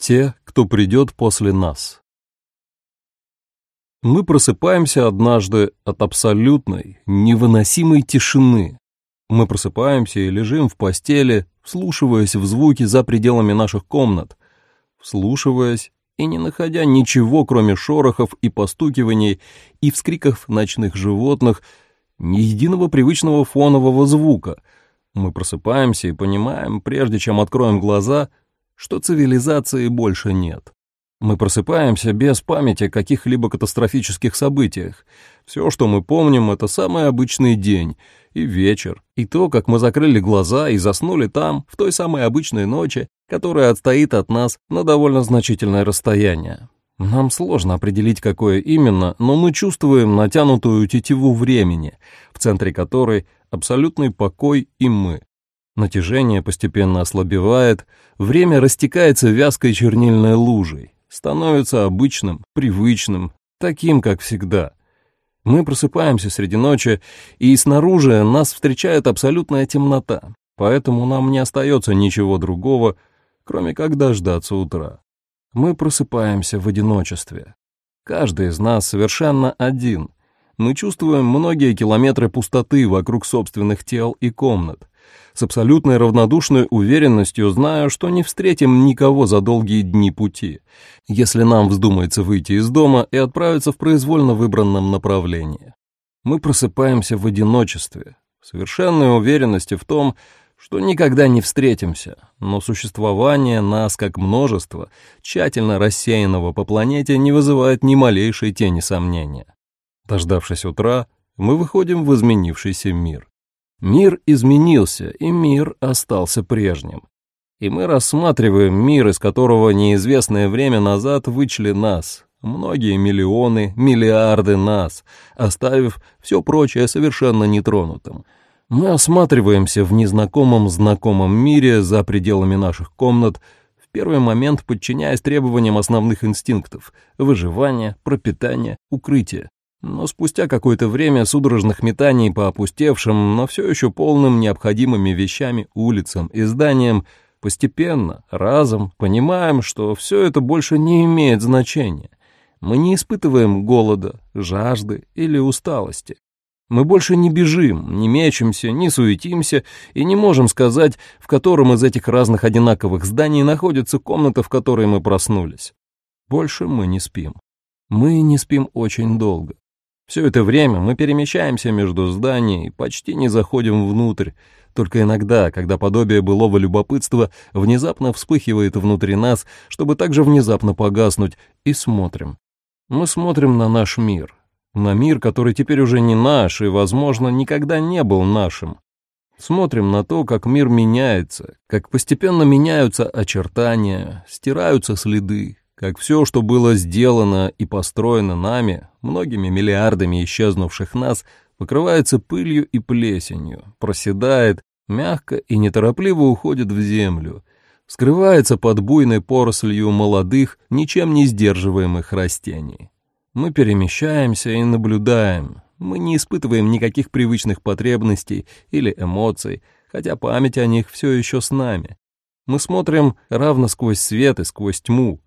Те, кто придет после нас. Мы просыпаемся однажды от абсолютной, невыносимой тишины. Мы просыпаемся и лежим в постели, вслушиваясь в звуки за пределами наших комнат, вслушиваясь и не находя ничего, кроме шорохов и постукиваний и вскриков ночных животных, ни единого привычного фонового звука. Мы просыпаемся и понимаем, прежде чем откроем глаза — что цивилизации больше нет. Мы просыпаемся без памяти о каких-либо катастрофических событиях. Все, что мы помним, это самый обычный день и вечер, и то, как мы закрыли глаза и заснули там, в той самой обычной ночи, которая отстоит от нас на довольно значительное расстояние. Нам сложно определить, какое именно, но мы чувствуем натянутую тетиву времени, в центре которой абсолютный покой и мы. Натяжение постепенно ослабевает, время растекается вязкой чернильной лужей, становится обычным, привычным, таким, как всегда. Мы просыпаемся среди ночи, и снаружи нас встречает абсолютная темнота, поэтому нам не остается ничего другого, кроме как дождаться утра. Мы просыпаемся в одиночестве. Каждый из нас совершенно один. Мы чувствуем многие километры пустоты вокруг собственных тел и комнат с абсолютной равнодушной уверенностью знаю, что не встретим никого за долгие дни пути, если нам вздумается выйти из дома и отправиться в произвольно выбранном направлении. Мы просыпаемся в одиночестве, в совершенной уверенности в том, что никогда не встретимся, но существование нас как множество, тщательно рассеянного по планете, не вызывает ни малейшей тени сомнения. Дождавшись утра, мы выходим в изменившийся мир. Мир изменился, и мир остался прежним. И мы рассматриваем мир, из которого неизвестное время назад вычли нас, многие миллионы, миллиарды нас, оставив все прочее совершенно нетронутым. Мы осматриваемся в незнакомом знакомом мире за пределами наших комнат, в первый момент подчиняясь требованиям основных инстинктов — выживания, пропитания, укрытия. Но спустя какое-то время судорожных метаний по опустевшим, но все еще полным необходимыми вещами улицам и зданиям, постепенно, разом понимаем, что все это больше не имеет значения. Мы не испытываем голода, жажды или усталости. Мы больше не бежим, не мечемся, не суетимся и не можем сказать, в котором из этих разных одинаковых зданий находится комната, в которой мы проснулись. Больше мы не спим. Мы не спим очень долго. Все это время мы перемещаемся между зданиями и почти не заходим внутрь. Только иногда, когда подобие былого любопытства внезапно вспыхивает внутри нас, чтобы также внезапно погаснуть, и смотрим. Мы смотрим на наш мир. На мир, который теперь уже не наш и, возможно, никогда не был нашим. Смотрим на то, как мир меняется, как постепенно меняются очертания, стираются следы, как все, что было сделано и построено нами, многими миллиардами исчезнувших нас, покрывается пылью и плесенью, проседает, мягко и неторопливо уходит в землю, скрывается под буйной порослью молодых, ничем не сдерживаемых растений. Мы перемещаемся и наблюдаем, мы не испытываем никаких привычных потребностей или эмоций, хотя память о них все еще с нами. Мы смотрим равно сквозь свет и сквозь тьму,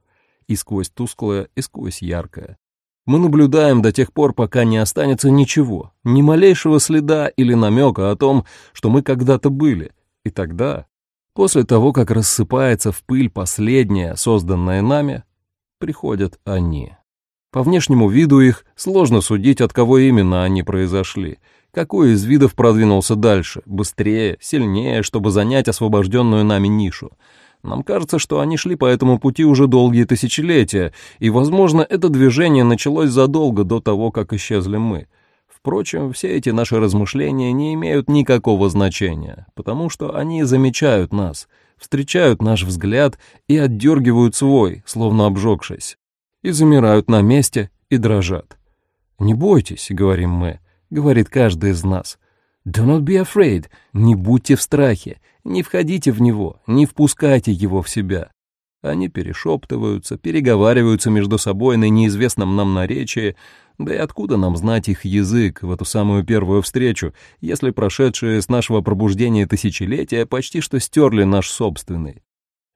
и сквозь тусклое, и сквозь яркое. Мы наблюдаем до тех пор, пока не останется ничего, ни малейшего следа или намека о том, что мы когда-то были. И тогда, после того, как рассыпается в пыль последнее, созданное нами, приходят они. По внешнему виду их сложно судить, от кого именно они произошли, какой из видов продвинулся дальше, быстрее, сильнее, чтобы занять освобожденную нами нишу — нам кажется, что они шли по этому пути уже долгие тысячелетия, и, возможно, это движение началось задолго до того, как исчезли мы. Впрочем, все эти наши размышления не имеют никакого значения, потому что они замечают нас, встречают наш взгляд и отдергивают свой, словно обжегшись, и замирают на месте и дрожат. «Не бойтесь», — говорим мы, — говорит каждый из нас. «Do not be afraid», не будьте в страхе, не входите в него, не впускайте его в себя. Они перешептываются, переговариваются между собой на неизвестном нам наречии, да и откуда нам знать их язык в эту самую первую встречу, если прошедшие с нашего пробуждения тысячелетия почти что стерли наш собственный?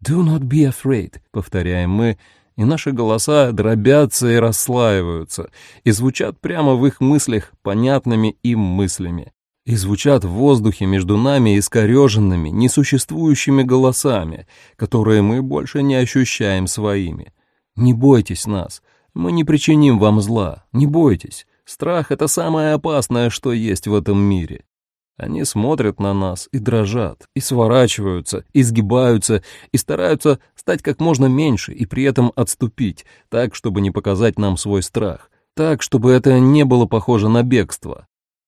«Do not be afraid», — повторяем мы, и наши голоса дробятся и расслаиваются, и звучат прямо в их мыслях понятными им мыслями, и звучат в воздухе между нами искореженными, несуществующими голосами, которые мы больше не ощущаем своими. Не бойтесь нас, мы не причиним вам зла, не бойтесь. Страх — это самое опасное, что есть в этом мире. Они смотрят на нас и дрожат, и сворачиваются, и сгибаются, и стараются стать как можно меньше и при этом отступить, так, чтобы не показать нам свой страх, так, чтобы это не было похоже на бегство,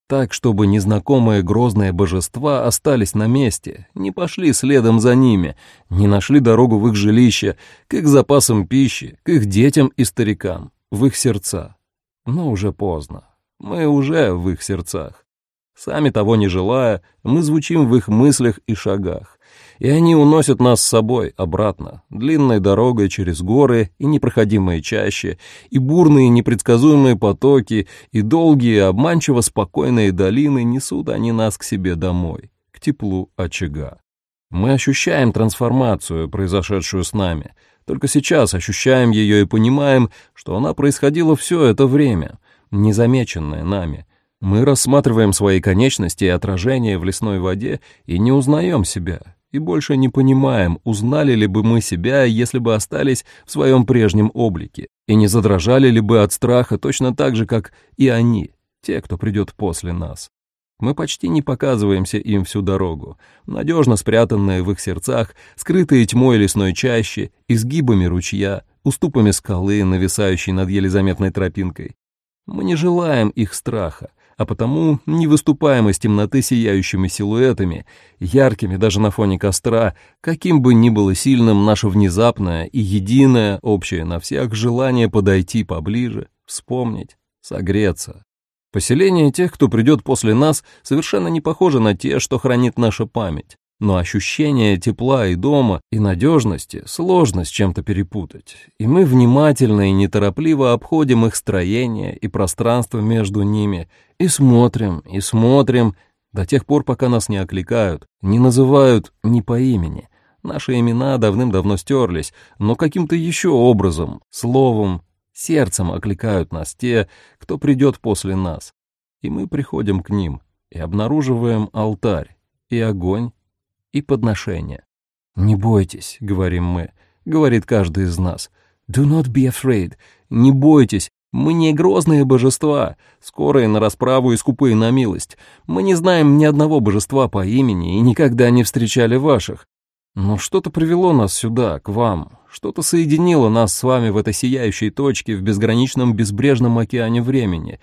так, чтобы незнакомые грозные божества остались на месте, не пошли следом за ними, не нашли дорогу в их жилище, к их запасам пищи, к их детям и старикам, в их сердца. Но уже поздно. Мы уже в их сердцах. Сами того не желая, мы звучим в их мыслях и шагах. И они уносят нас с собой обратно, длинной дорогой через горы и непроходимые чащи, и бурные непредсказуемые потоки, и долгие, обманчиво спокойные долины несут они нас к себе домой, к теплу очага. Мы ощущаем трансформацию, произошедшую с нами, только сейчас ощущаем ее и понимаем, что она происходила все это время, незамеченная нами, мы рассматриваем свои конечности и отражения в лесной воде и не узнаем себя, и больше не понимаем, узнали ли бы мы себя, если бы остались в своем прежнем облике, и не задрожали ли бы от страха точно так же, как и они, те, кто придет после нас. Мы почти не показываемся им всю дорогу, надежно спрятанные в их сердцах, скрытые тьмой лесной чащи, изгибами ручья, уступами скалы, нависающей над еле заметной тропинкой. Мы не желаем их страха, а потому не выступаем из темноты сияющими силуэтами, яркими даже на фоне костра, каким бы ни было сильным наше внезапное и единое, общее на всех желание подойти поближе, вспомнить, согреться. Поселение тех, кто придет после нас, совершенно не похоже на те, что хранит наша память но ощущение тепла и дома, и надежности сложно с чем-то перепутать, и мы внимательно и неторопливо обходим их строение и пространство между ними, и смотрим, и смотрим, до тех пор, пока нас не окликают, не называют ни по имени. Наши имена давным-давно стерлись, но каким-то еще образом, словом, сердцем окликают нас те, кто придет после нас. И мы приходим к ним и обнаруживаем алтарь, и огонь, и подношения. «Не бойтесь», — говорим мы, — говорит каждый из нас. «Do not be afraid. Не бойтесь. Мы не грозные божества, скорые на расправу и скупые на милость. Мы не знаем ни одного божества по имени и никогда не встречали ваших. Но что-то привело нас сюда, к вам, что-то соединило нас с вами в этой сияющей точке в безграничном безбрежном океане времени.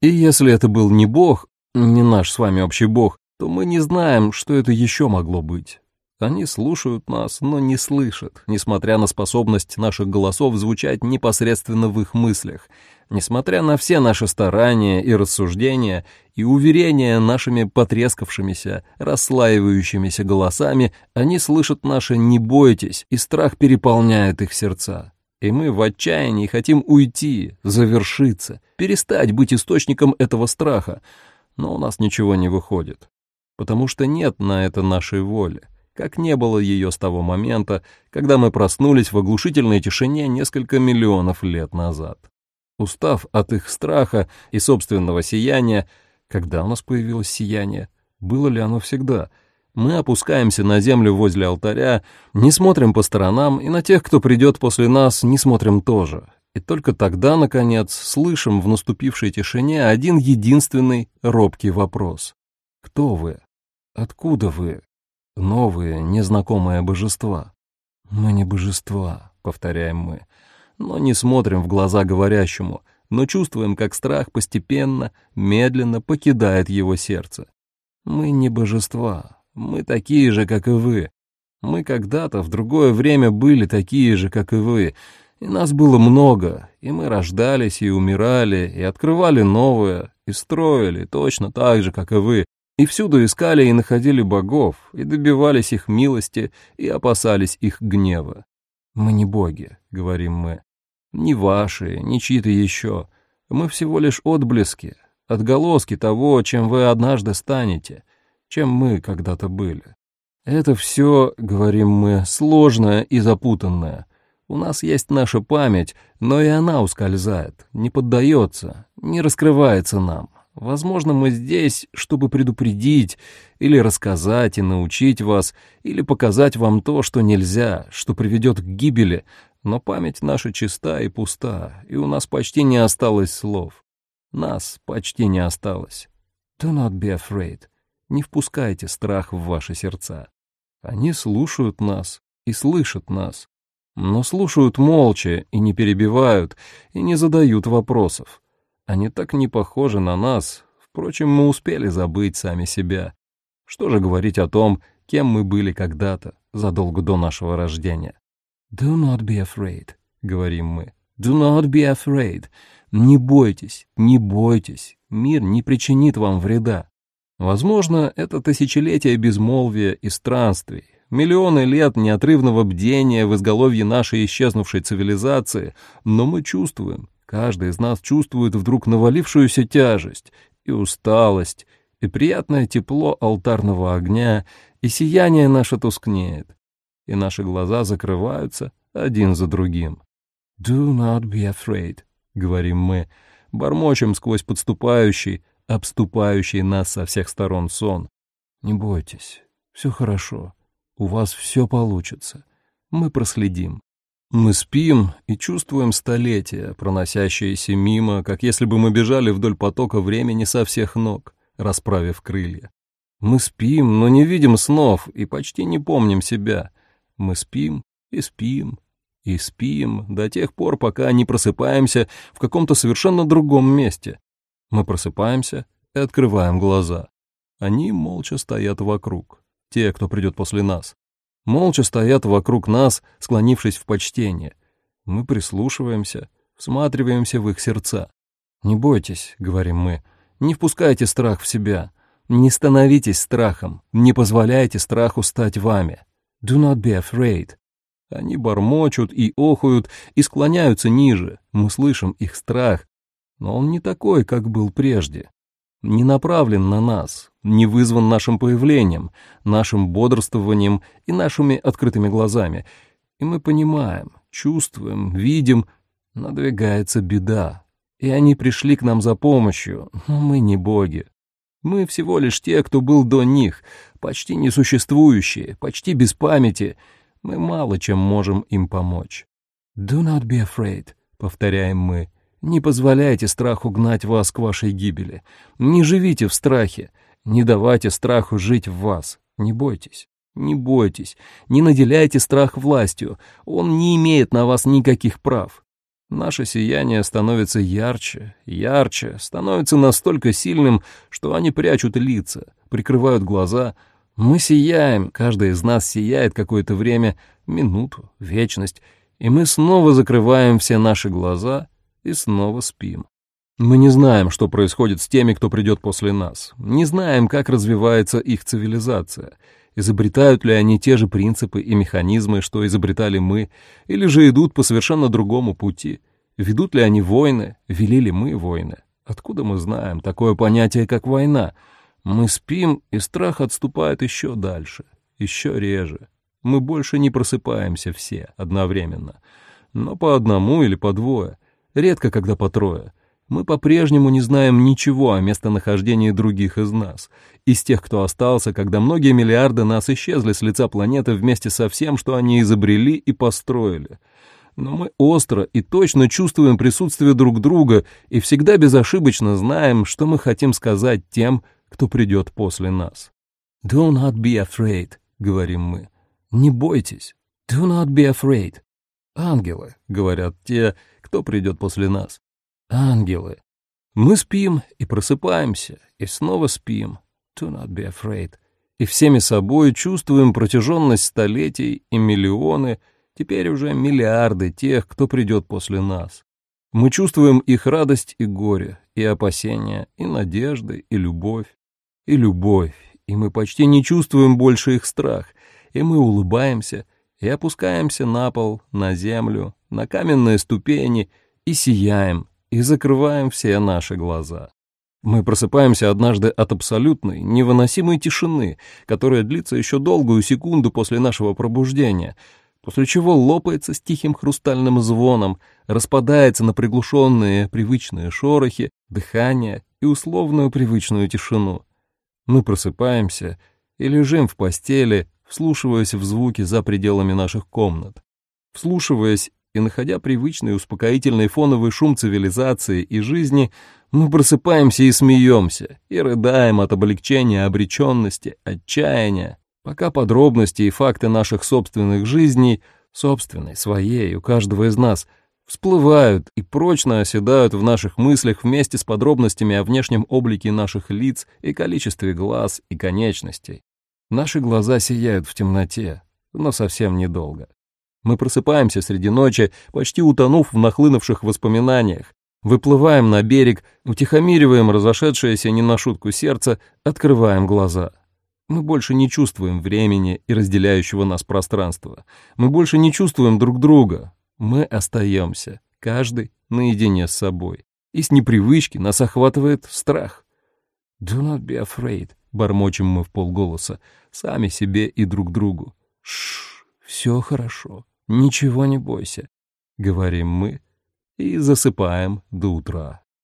И если это был не Бог, не наш с вами общий Бог, то мы не знаем, что это еще могло быть. Они слушают нас, но не слышат, несмотря на способность наших голосов звучать непосредственно в их мыслях, несмотря на все наши старания и рассуждения и уверения нашими потрескавшимися, расслаивающимися голосами, они слышат наше «не бойтесь», и страх переполняет их сердца. И мы в отчаянии хотим уйти, завершиться, перестать быть источником этого страха, но у нас ничего не выходит потому что нет на это нашей воли, как не было ее с того момента, когда мы проснулись в оглушительной тишине несколько миллионов лет назад. Устав от их страха и собственного сияния, когда у нас появилось сияние, было ли оно всегда, мы опускаемся на землю возле алтаря, не смотрим по сторонам, и на тех, кто придет после нас, не смотрим тоже. И только тогда, наконец, слышим в наступившей тишине один единственный робкий вопрос. Кто вы? Откуда вы? Новые, незнакомые божества. Мы не божества, повторяем мы, но не смотрим в глаза говорящему, но чувствуем, как страх постепенно, медленно покидает его сердце. Мы не божества, мы такие же, как и вы. Мы когда-то в другое время были такие же, как и вы, и нас было много, и мы рождались и умирали, и открывали новое, и строили точно так же, как и вы, и всюду искали и находили богов, и добивались их милости, и опасались их гнева. «Мы не боги», — говорим мы, — «не ваши, не чьи-то еще. Мы всего лишь отблески, отголоски того, чем вы однажды станете, чем мы когда-то были. Это все, говорим мы, сложное и запутанное. У нас есть наша память, но и она ускользает, не поддается, не раскрывается нам. Возможно, мы здесь, чтобы предупредить или рассказать и научить вас, или показать вам то, что нельзя, что приведет к гибели, но память наша чиста и пуста, и у нас почти не осталось слов. Нас почти не осталось. Do not be afraid. Не впускайте страх в ваши сердца. Они слушают нас и слышат нас, но слушают молча и не перебивают, и не задают вопросов. Они так не похожи на нас, впрочем, мы успели забыть сами себя. Что же говорить о том, кем мы были когда-то, задолго до нашего рождения? «Do not be afraid», — говорим мы. «Do not be afraid». Не бойтесь, не бойтесь, мир не причинит вам вреда. Возможно, это тысячелетие безмолвия и странствий, миллионы лет неотрывного бдения в изголовье нашей исчезнувшей цивилизации, но мы чувствуем, каждый из нас чувствует вдруг навалившуюся тяжесть и усталость, и приятное тепло алтарного огня, и сияние наше тускнеет, и наши глаза закрываются один за другим. «Do not be afraid», — говорим мы, бормочем сквозь подступающий, обступающий нас со всех сторон сон. Не бойтесь, все хорошо, у вас все получится. Мы проследим. Мы спим и чувствуем столетия, проносящиеся мимо, как если бы мы бежали вдоль потока времени со всех ног, расправив крылья. Мы спим, но не видим снов и почти не помним себя. Мы спим и спим и спим до тех пор, пока не просыпаемся в каком-то совершенно другом месте. Мы просыпаемся и открываем глаза. Они молча стоят вокруг, те, кто придет после нас. Молча стоят вокруг нас, склонившись в почтение. Мы прислушиваемся, всматриваемся в их сердца. «Не бойтесь», — говорим мы, — «не впускайте страх в себя, не становитесь страхом, не позволяйте страху стать вами. Do not be afraid». Они бормочут и охают, и склоняются ниже. Мы слышим их страх. Но он не такой, как был прежде. Не направлен на нас, не вызван нашим появлением, нашим бодрствованием и нашими открытыми глазами. И мы понимаем, чувствуем, видим, надвигается беда. И они пришли к нам за помощью, но мы не боги. Мы всего лишь те, кто был до них, почти несуществующие, почти без памяти — мы мало чем можем им помочь. «Do not be afraid», — повторяем мы. «Не позволяйте страху гнать вас к вашей гибели. Не живите в страхе. Не давайте страху жить в вас. Не бойтесь». Не бойтесь, не наделяйте страх властью, он не имеет на вас никаких прав. Наше сияние становится ярче, ярче, становится настолько сильным, что они прячут лица, прикрывают глаза, мы сияем, каждый из нас сияет какое-то время, минуту, вечность, и мы снова закрываем все наши глаза и снова спим. Мы не знаем, что происходит с теми, кто придет после нас, не знаем, как развивается их цивилизация, изобретают ли они те же принципы и механизмы, что изобретали мы, или же идут по совершенно другому пути, ведут ли они войны, вели ли мы войны. Откуда мы знаем такое понятие, как война — мы спим, и страх отступает еще дальше, еще реже. Мы больше не просыпаемся все одновременно, но по одному или по двое, редко когда по трое. Мы по-прежнему не знаем ничего о местонахождении других из нас, из тех, кто остался, когда многие миллиарды нас исчезли с лица планеты вместе со всем, что они изобрели и построили. Но мы остро и точно чувствуем присутствие друг друга и всегда безошибочно знаем, что мы хотим сказать тем, кто придет после нас. «Do not be afraid», — говорим мы. «Не бойтесь. Do not be afraid». «Ангелы», — говорят те, кто придет после нас. «Ангелы». Мы спим и просыпаемся, и снова спим. Do not be afraid. И всеми собой чувствуем протяженность столетий и миллионы, теперь уже миллиарды тех, кто придет после нас. Мы чувствуем их радость и горе, и опасения, и надежды, и любовь и любовь, и мы почти не чувствуем больше их страх, и мы улыбаемся и опускаемся на пол, на землю, на каменные ступени, и сияем, и закрываем все наши глаза. Мы просыпаемся однажды от абсолютной, невыносимой тишины, которая длится еще долгую секунду после нашего пробуждения, после чего лопается с тихим хрустальным звоном, распадается на приглушенные привычные шорохи, дыхание и условную привычную тишину. Мы просыпаемся и лежим в постели, вслушиваясь в звуки за пределами наших комнат. Вслушиваясь и находя привычный успокоительный фоновый шум цивилизации и жизни, мы просыпаемся и смеемся, и рыдаем от облегчения, обреченности, отчаяния, пока подробности и факты наших собственных жизней, собственной, своей, у каждого из нас, всплывают и прочно оседают в наших мыслях вместе с подробностями о внешнем облике наших лиц и количестве глаз и конечностей. Наши глаза сияют в темноте, но совсем недолго. Мы просыпаемся среди ночи, почти утонув в нахлынувших воспоминаниях, Выплываем на берег, утихомириваем разошедшееся не на шутку сердце, открываем глаза. Мы больше не чувствуем времени и разделяющего нас пространства. Мы больше не чувствуем друг друга. Мы остаемся, каждый наедине с собой. И с непривычки нас охватывает страх. «Do not be afraid», — бормочем мы в полголоса, сами себе и друг другу. «Шш, все хорошо, ничего не бойся», — говорим мы, и засыпаем до утра.